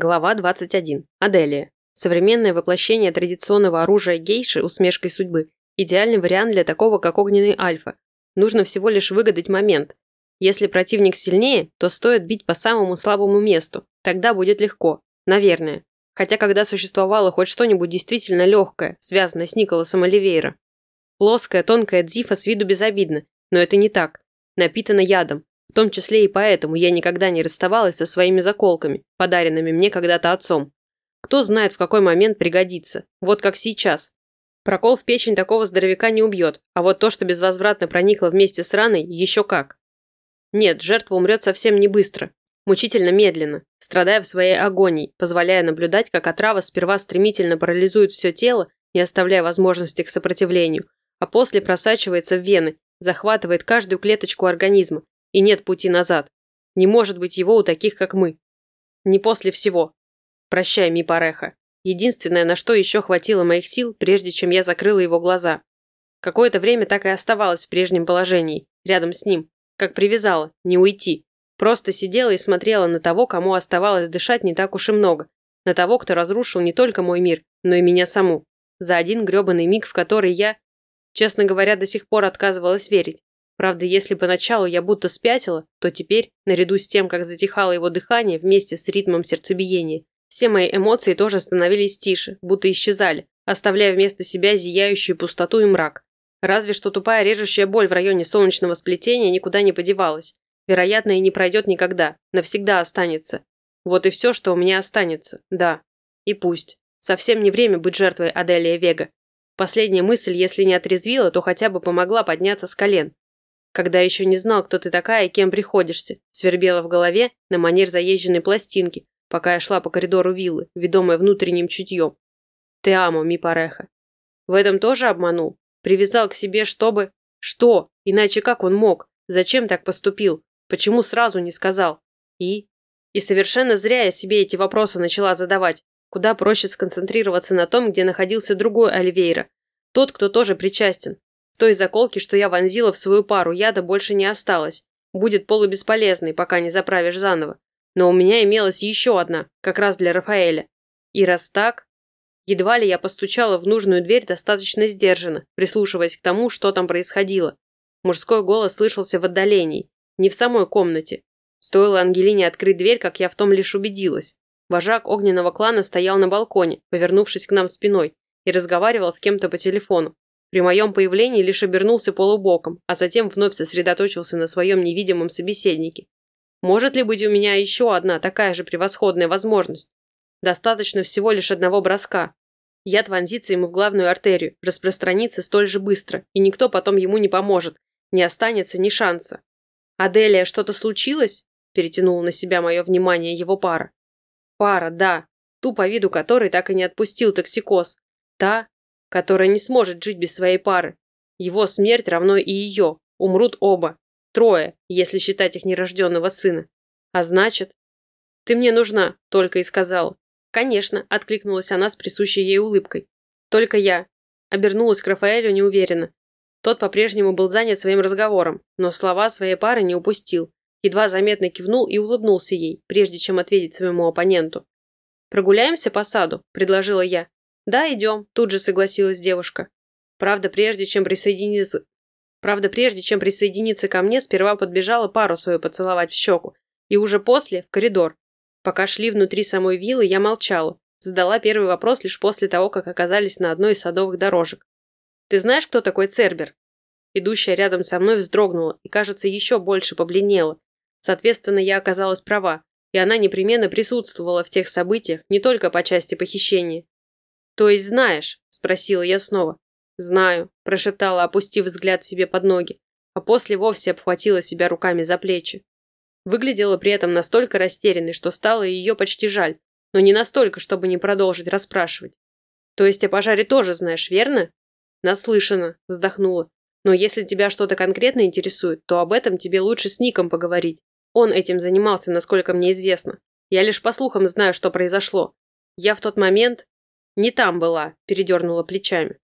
Глава 21. Аделия. Современное воплощение традиционного оружия гейши усмешкой судьбы – идеальный вариант для такого, как огненный альфа. Нужно всего лишь выгадать момент. Если противник сильнее, то стоит бить по самому слабому месту. Тогда будет легко. Наверное. Хотя когда существовало хоть что-нибудь действительно легкое, связанное с Николасом Оливейра. Плоская, тонкая дзифа с виду безобидна, но это не так. Напитана ядом, том числе и поэтому я никогда не расставалась со своими заколками, подаренными мне когда-то отцом. Кто знает, в какой момент пригодится. Вот как сейчас. Прокол в печень такого здоровяка не убьет, а вот то, что безвозвратно проникло вместе с раной, еще как. Нет, жертва умрет совсем не быстро. Мучительно медленно, страдая в своей агонии, позволяя наблюдать, как отрава сперва стремительно парализует все тело, не оставляя возможности к сопротивлению, а после просачивается в вены, захватывает каждую клеточку организма, и нет пути назад. Не может быть его у таких, как мы. Не после всего. Прощай, ми пареха. Единственное, на что еще хватило моих сил, прежде чем я закрыла его глаза. Какое-то время так и оставалось в прежнем положении, рядом с ним, как привязала, не уйти. Просто сидела и смотрела на того, кому оставалось дышать не так уж и много. На того, кто разрушил не только мой мир, но и меня саму. За один гребаный миг, в который я, честно говоря, до сих пор отказывалась верить. Правда, если поначалу я будто спятила, то теперь, наряду с тем, как затихало его дыхание вместе с ритмом сердцебиения, все мои эмоции тоже становились тише, будто исчезали, оставляя вместо себя зияющую пустоту и мрак. Разве что тупая режущая боль в районе солнечного сплетения никуда не подевалась. Вероятно, и не пройдет никогда, навсегда останется. Вот и все, что у меня останется, да. И пусть. Совсем не время быть жертвой Аделия Вега. Последняя мысль, если не отрезвила, то хотя бы помогла подняться с колен, когда еще не знал, кто ты такая и кем приходишься, свербела в голове на манер заезженной пластинки, пока я шла по коридору виллы, ведомая внутренним чутьем. Ты амо, ми пареха. В этом тоже обманул? Привязал к себе, чтобы... Что? Иначе как он мог? Зачем так поступил? Почему сразу не сказал? И? И совершенно зря я себе эти вопросы начала задавать. Куда проще сконцентрироваться на том, где находился другой Альвейра. Тот, кто тоже причастен. Той заколки, что я вонзила в свою пару, яда больше не осталось. Будет полубесполезной, пока не заправишь заново. Но у меня имелась еще одна, как раз для Рафаэля. И раз так... Едва ли я постучала в нужную дверь достаточно сдержанно, прислушиваясь к тому, что там происходило. Мужской голос слышался в отдалении, не в самой комнате. Стоило Ангелине открыть дверь, как я в том лишь убедилась. Вожак огненного клана стоял на балконе, повернувшись к нам спиной, и разговаривал с кем-то по телефону. При моем появлении лишь обернулся полубоком, а затем вновь сосредоточился на своем невидимом собеседнике. Может ли быть у меня еще одна такая же превосходная возможность? Достаточно всего лишь одного броска. Яд вонзится ему в главную артерию, распространится столь же быстро, и никто потом ему не поможет. Не останется ни шанса. «Аделия, что-то случилось?» – перетянул на себя мое внимание его пара. Пара, да. Ту, по виду которой так и не отпустил токсикоз. Та, которая не сможет жить без своей пары. Его смерть равно и ее. Умрут оба. Трое, если считать их нерожденного сына. А значит... «Ты мне нужна», — только и сказала. «Конечно», — откликнулась она с присущей ей улыбкой. «Только я». Обернулась к Рафаэлю неуверенно. Тот по-прежнему был занят своим разговором, но слова своей пары не упустил. Едва заметно кивнул и улыбнулся ей, прежде чем ответить своему оппоненту. «Прогуляемся по саду?» – предложила я. «Да, идем», – тут же согласилась девушка. Правда, прежде чем присоединиться... Правда, прежде чем присоединиться ко мне, сперва подбежала пару свою поцеловать в щеку. И уже после – в коридор. Пока шли внутри самой виллы, я молчала. Задала первый вопрос лишь после того, как оказались на одной из садовых дорожек. «Ты знаешь, кто такой Цербер?» Идущая рядом со мной вздрогнула и, кажется, еще больше побледнела. Соответственно, я оказалась права, и она непременно присутствовала в тех событиях не только по части похищения, «То есть знаешь?» – спросила я снова. «Знаю», – прошептала, опустив взгляд себе под ноги, а после вовсе обхватила себя руками за плечи. Выглядела при этом настолько растерянной, что стало ее почти жаль, но не настолько, чтобы не продолжить расспрашивать. «То есть о пожаре тоже знаешь, верно?» «Наслышана», – вздохнула. «Но если тебя что-то конкретно интересует, то об этом тебе лучше с Ником поговорить. Он этим занимался, насколько мне известно. Я лишь по слухам знаю, что произошло. Я в тот момент «Не там была», – передернула плечами.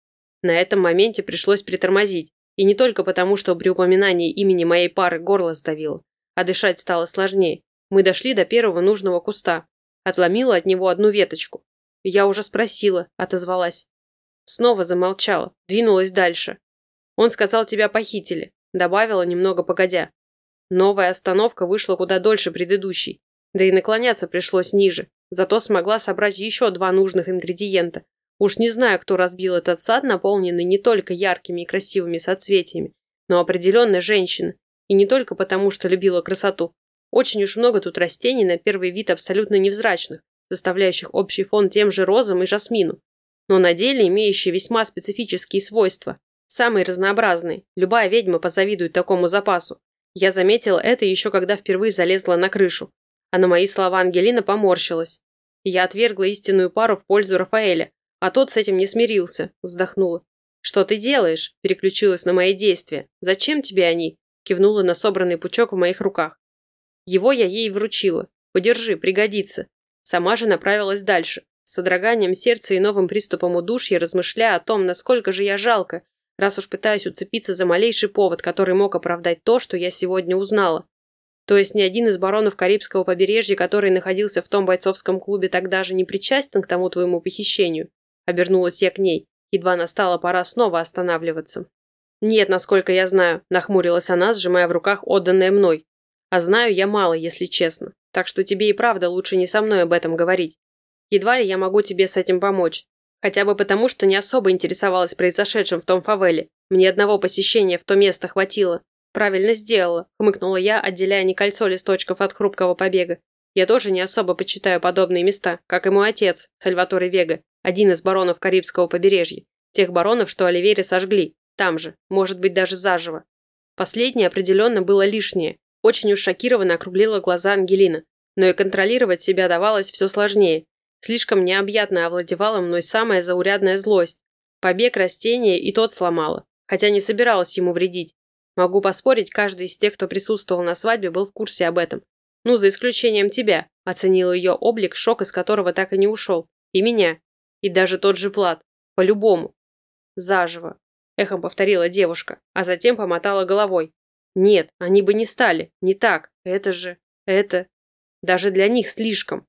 На этом моменте пришлось притормозить. И не только потому, что при упоминании имени моей пары горло сдавило, а дышать стало сложнее. Мы дошли до первого нужного куста. Отломила от него одну веточку. Я уже спросила, отозвалась. Снова замолчала, двинулась дальше. Он сказал, тебя похитили. Добавила немного погодя. Новая остановка вышла куда дольше предыдущей. Да и наклоняться пришлось ниже. Зато смогла собрать еще два нужных ингредиента. Уж не знаю, кто разбил этот сад, наполненный не только яркими и красивыми соцветиями, но определенно женщина. И не только потому, что любила красоту. Очень уж много тут растений, на первый вид абсолютно невзрачных, составляющих общий фон тем же розам и жасмину, но на деле имеющие весьма специфические свойства. Самые разнообразные. Любая ведьма позавидует такому запасу. Я заметила это еще когда впервые залезла на крышу. А на мои слова Ангелина поморщилась. Я отвергла истинную пару в пользу Рафаэля, а тот с этим не смирился, вздохнула. «Что ты делаешь?» – переключилась на мои действия. «Зачем тебе они?» – кивнула на собранный пучок в моих руках. Его я ей вручила. «Подержи, пригодится». Сама же направилась дальше, с содроганием сердца и новым приступом удушья, размышляя о том, насколько же я жалко, раз уж пытаюсь уцепиться за малейший повод, который мог оправдать то, что я сегодня узнала. То есть ни один из баронов Карибского побережья, который находился в том бойцовском клубе, тогда же не причастен к тому твоему похищению. Обернулась я к ней. Едва настала пора снова останавливаться. «Нет, насколько я знаю», – нахмурилась она, сжимая в руках отданное мной. «А знаю я мало, если честно. Так что тебе и правда лучше не со мной об этом говорить. Едва ли я могу тебе с этим помочь. Хотя бы потому, что не особо интересовалась произошедшим в том фавеле. Мне одного посещения в то место хватило. Правильно сделала, хмыкнула я, отделяя не кольцо листочков от хрупкого побега. Я тоже не особо почитаю подобные места, как и мой отец, Сальваторе Вега, один из баронов Карибского побережья. Тех баронов, что Оливере сожгли. Там же, может быть, даже заживо. Последнее определенно было лишнее. Очень уж шокированно округлила глаза Ангелина. Но и контролировать себя давалось все сложнее. Слишком необъятно овладевала мной самая заурядная злость. Побег растения и тот сломала, хотя не собиралась ему вредить. Могу поспорить, каждый из тех, кто присутствовал на свадьбе, был в курсе об этом. Ну, за исключением тебя, оценил ее облик, шок из которого так и не ушел. И меня. И даже тот же Влад. По-любому. Заживо. Эхом повторила девушка, а затем помотала головой. Нет, они бы не стали. Не так. Это же... Это... Даже для них слишком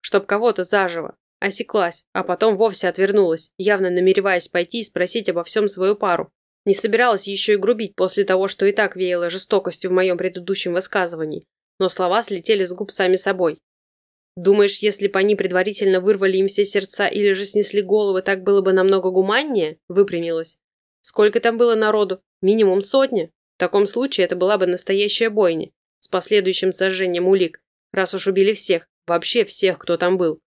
чтоб кого-то заживо. Осеклась, а потом вовсе отвернулась, явно намереваясь пойти и спросить обо всем свою пару. Не собиралась еще и грубить после того, что и так веяло жестокостью в моем предыдущем высказывании, но слова слетели с губ сами собой. Думаешь, если бы они предварительно вырвали им все сердца или же снесли головы, так было бы намного гуманнее? Выпрямилась. Сколько там было народу? Минимум сотня. В таком случае это была бы настоящая бойня, с последующим сожжением улик, раз уж убили всех, Вообще всех, кто там был.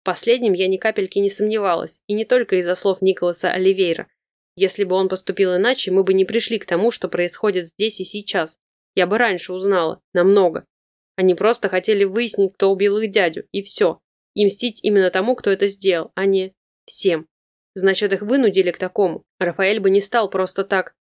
В последнем я ни капельки не сомневалась, и не только из-за слов Николаса Оливейра. Если бы он поступил иначе, мы бы не пришли к тому, что происходит здесь и сейчас. Я бы раньше узнала. Намного. Они просто хотели выяснить, кто убил их дядю, и все. И мстить именно тому, кто это сделал, а не всем. Значит, их вынудили к такому. Рафаэль бы не стал просто так,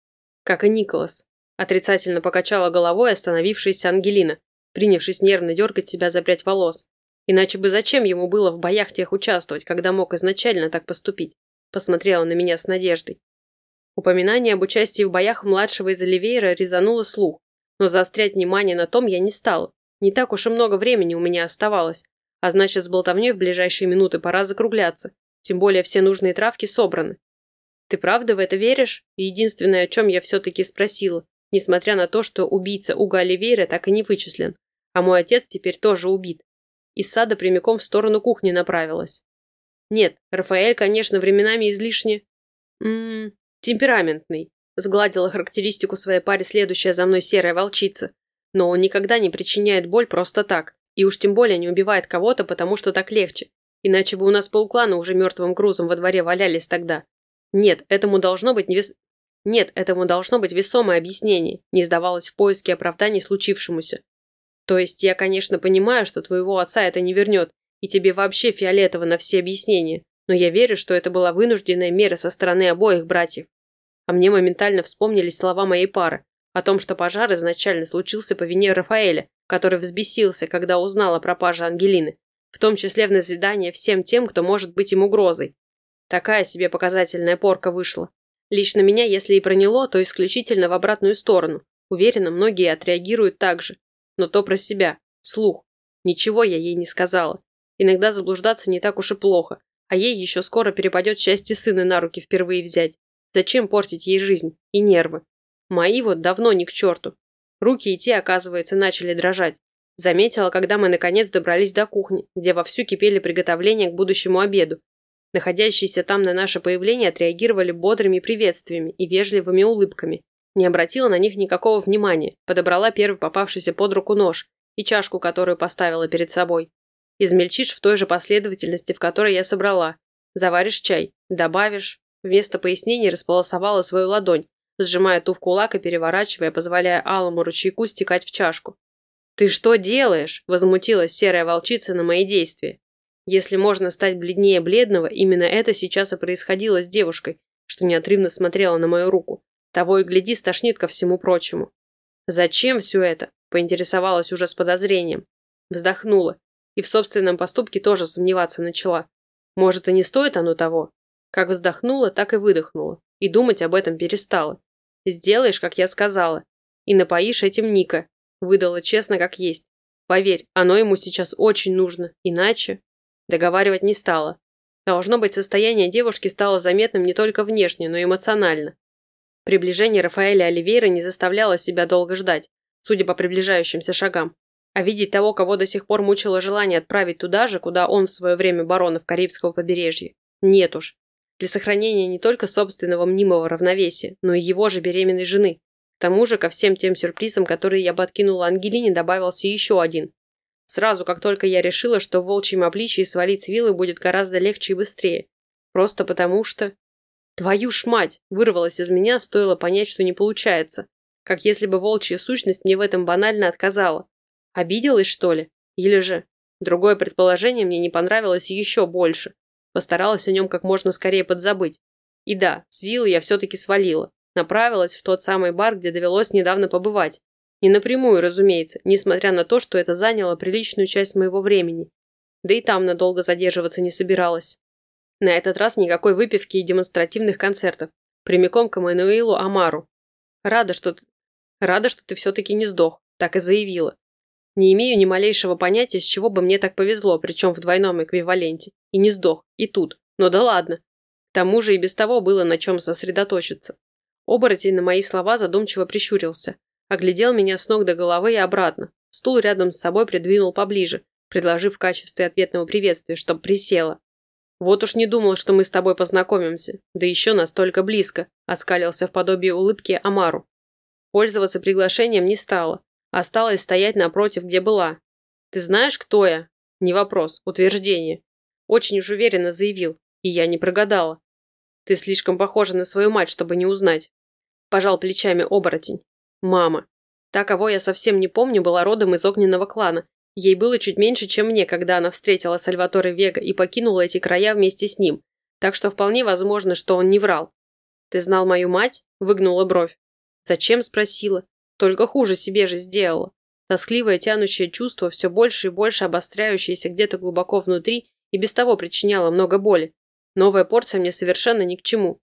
как и Николас. Отрицательно покачала головой остановившаяся Ангелина, принявшись нервно дергать себя за прядь волос. Иначе бы зачем ему было в боях тех участвовать, когда мог изначально так поступить? Посмотрела на меня с надеждой. Упоминание об участии в боях младшего из Оливейра резануло слух, но заострять внимание на том я не стала. Не так уж и много времени у меня оставалось, а значит, с болтовней в ближайшие минуты пора закругляться, тем более все нужные травки собраны. Ты правда в это веришь? И единственное, о чем я все-таки спросила, несмотря на то, что убийца Уга Оливейра так и не вычислен, а мой отец теперь тоже убит из сада прямиком в сторону кухни направилась. Нет, Рафаэль, конечно, временами излишне... Ммм, темпераментный. Сгладила характеристику своей паре следующая за мной серая волчица. Но он никогда не причиняет боль просто так. И уж тем более не убивает кого-то, потому что так легче. Иначе бы у нас полклана уже мертвым грузом во дворе валялись тогда. Нет, этому должно быть невес... Нет, этому должно быть весомое объяснение, не сдавалось в поиске оправданий случившемуся. То есть я, конечно, понимаю, что твоего отца это не вернет, и тебе вообще фиолетово на все объяснения, но я верю, что это была вынужденная мера со стороны обоих братьев. А мне моментально вспомнились слова моей пары о том, что пожар изначально случился по вине Рафаэля, который взбесился, когда узнал о пропаже Ангелины, в том числе в назидание всем тем, кто может быть им угрозой. Такая себе показательная порка вышла. Лично меня, если и проняло, то исключительно в обратную сторону. Уверена, многие отреагируют так же но то про себя, слух. Ничего я ей не сказала. Иногда заблуждаться не так уж и плохо, а ей еще скоро перепадет счастье сына на руки впервые взять. Зачем портить ей жизнь и нервы? Мои вот давно не к черту. Руки и те, оказывается, начали дрожать. Заметила, когда мы наконец добрались до кухни, где вовсю кипели приготовления к будущему обеду. Находящиеся там на наше появление отреагировали бодрыми приветствиями и вежливыми улыбками. Не обратила на них никакого внимания, подобрала первый попавшийся под руку нож и чашку, которую поставила перед собой. Измельчишь в той же последовательности, в которой я собрала. Заваришь чай, добавишь. Вместо пояснений располосовала свою ладонь, сжимая ту в кулак и переворачивая, позволяя алому ручейку стекать в чашку. «Ты что делаешь?» – возмутилась серая волчица на мои действия. Если можно стать бледнее бледного, именно это сейчас и происходило с девушкой, что неотрывно смотрела на мою руку. Того и гляди, стошнит ко всему прочему. «Зачем все это?» – поинтересовалась уже с подозрением. Вздохнула. И в собственном поступке тоже сомневаться начала. Может, и не стоит оно того? Как вздохнула, так и выдохнула. И думать об этом перестала. Сделаешь, как я сказала. И напоишь этим Ника. Выдала честно, как есть. Поверь, оно ему сейчас очень нужно. Иначе... Договаривать не стала. Должно быть, состояние девушки стало заметным не только внешне, но и эмоционально. Приближение Рафаэля Оливейра не заставляло себя долго ждать, судя по приближающимся шагам. А видеть того, кого до сих пор мучило желание отправить туда же, куда он в свое время баронов Карибского побережья, нет уж для сохранения не только собственного мнимого равновесия, но и его же беременной жены. К тому же ко всем тем сюрпризам, которые я бы откинула Ангелине, добавился еще один. Сразу, как только я решила, что в волчьем обличии свалить с вилы будет гораздо легче и быстрее. Просто потому что... Твою ж мать! Вырвалась из меня, стоило понять, что не получается. Как если бы волчья сущность мне в этом банально отказала. Обиделась, что ли? Или же... Другое предположение мне не понравилось еще больше. Постаралась о нем как можно скорее подзабыть. И да, с виллы я все-таки свалила. Направилась в тот самый бар, где довелось недавно побывать. Не напрямую, разумеется, несмотря на то, что это заняло приличную часть моего времени. Да и там надолго задерживаться не собиралась. На этот раз никакой выпивки и демонстративных концертов. Прямиком к Эммануилу Амару. Рада, что. Рада, что ты все-таки не сдох, так и заявила. Не имею ни малейшего понятия, с чего бы мне так повезло, причем в двойном эквиваленте. И не сдох, и тут. Но да ладно. К тому же и без того было на чем сосредоточиться. Оборотень на мои слова задумчиво прищурился. Оглядел меня с ног до головы и обратно. Стул рядом с собой придвинул поближе, предложив в качестве ответного приветствия, чтоб присела. «Вот уж не думал, что мы с тобой познакомимся. Да еще настолько близко», – оскалился в подобии улыбки Амару. Пользоваться приглашением не стало. Осталось стоять напротив, где была. «Ты знаешь, кто я?» Не вопрос, утверждение. Очень уж уверенно заявил, и я не прогадала. «Ты слишком похожа на свою мать, чтобы не узнать». Пожал плечами оборотень. «Мама. Та, кого я совсем не помню, была родом из огненного клана. Ей было чуть меньше, чем мне, когда она встретила Сальваторе Вега и покинула эти края вместе с ним. Так что вполне возможно, что он не врал. «Ты знал мою мать?» – выгнула бровь. «Зачем?» – спросила. Только хуже себе же сделала. Тоскливое тянущее чувство, все больше и больше обостряющееся где-то глубоко внутри, и без того причиняло много боли. Новая порция мне совершенно ни к чему.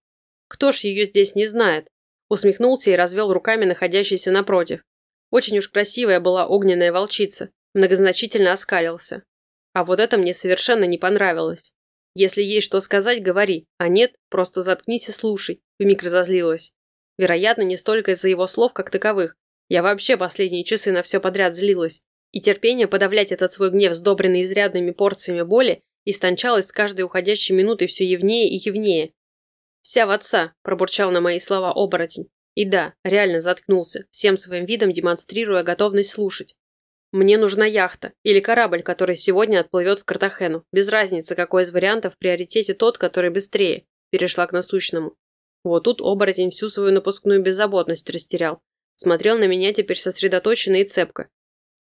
Кто ж ее здесь не знает? Усмехнулся и развел руками находящийся напротив. Очень уж красивая была огненная волчица. Многозначительно оскалился. А вот это мне совершенно не понравилось. Если есть что сказать, говори, а нет, просто заткнись и слушай, вмиг разозлилась. Вероятно, не столько из-за его слов, как таковых, я вообще последние часы на все подряд злилась, и терпение подавлять этот свой гнев, сдобренный изрядными порциями боли, истончалось с каждой уходящей минутой все явнее и явнее. «Вся в отца», – пробурчал на мои слова оборотень. И да, реально заткнулся, всем своим видом демонстрируя готовность слушать. Мне нужна яхта или корабль, который сегодня отплывет в Картахену. Без разницы, какой из вариантов в приоритете тот, который быстрее. Перешла к насущному. Вот тут оборотень всю свою напускную беззаботность растерял. Смотрел на меня теперь сосредоточенно и цепко.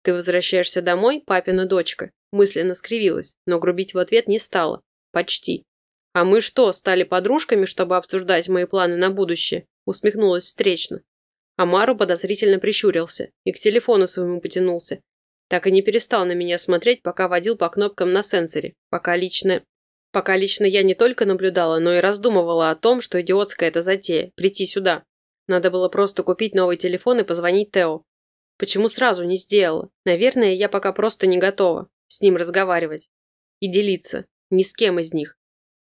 «Ты возвращаешься домой, папина дочка?» Мысленно скривилась, но грубить в ответ не стала. Почти. «А мы что, стали подружками, чтобы обсуждать мои планы на будущее?» Усмехнулась встречно. Амару подозрительно прищурился и к телефону своему потянулся. Так и не перестал на меня смотреть, пока водил по кнопкам на сенсоре, пока лично... Пока лично я не только наблюдала, но и раздумывала о том, что идиотская эта затея – прийти сюда. Надо было просто купить новый телефон и позвонить Тео. Почему сразу не сделала? Наверное, я пока просто не готова с ним разговаривать. и делиться. Ни с кем из них.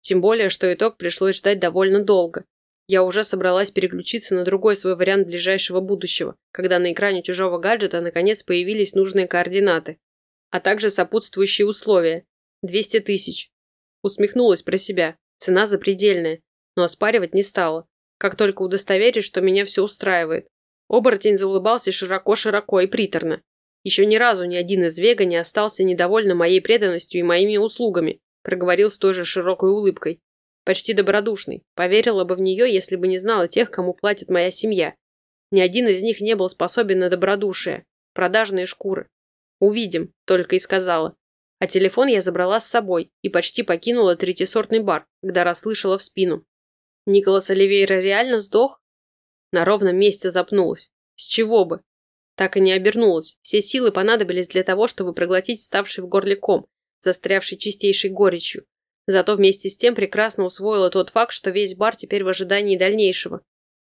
Тем более, что итог пришлось ждать довольно долго. Я уже собралась переключиться на другой свой вариант ближайшего будущего, когда на экране чужого гаджета наконец появились нужные координаты, а также сопутствующие условия. 200 тысяч. Усмехнулась про себя. Цена запредельная, но оспаривать не стала. Как только удостоверюсь, что меня все устраивает. Оборотень заулыбался широко-широко и приторно. Еще ни разу ни один из Вега не остался недовольным моей преданностью и моими услугами, проговорил с той же широкой улыбкой. Почти добродушный. Поверила бы в нее, если бы не знала тех, кому платит моя семья. Ни один из них не был способен на добродушие. Продажные шкуры. «Увидим», — только и сказала. А телефон я забрала с собой и почти покинула третьесортный бар, когда расслышала в спину. Николас Оливейра реально сдох? На ровном месте запнулась. С чего бы? Так и не обернулась. Все силы понадобились для того, чтобы проглотить вставший в горле ком, застрявший чистейшей горечью. Зато вместе с тем прекрасно усвоила тот факт, что весь бар теперь в ожидании дальнейшего.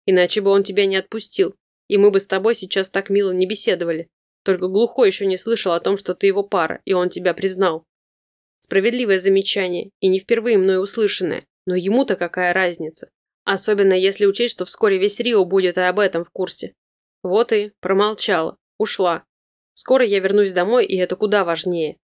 Иначе бы он тебя не отпустил, и мы бы с тобой сейчас так мило не беседовали. Только глухой еще не слышал о том, что ты его пара, и он тебя признал. Справедливое замечание, и не впервые мной услышанное. Но ему-то какая разница? Особенно если учесть, что вскоре весь Рио будет и об этом в курсе. Вот и промолчала, ушла. Скоро я вернусь домой, и это куда важнее.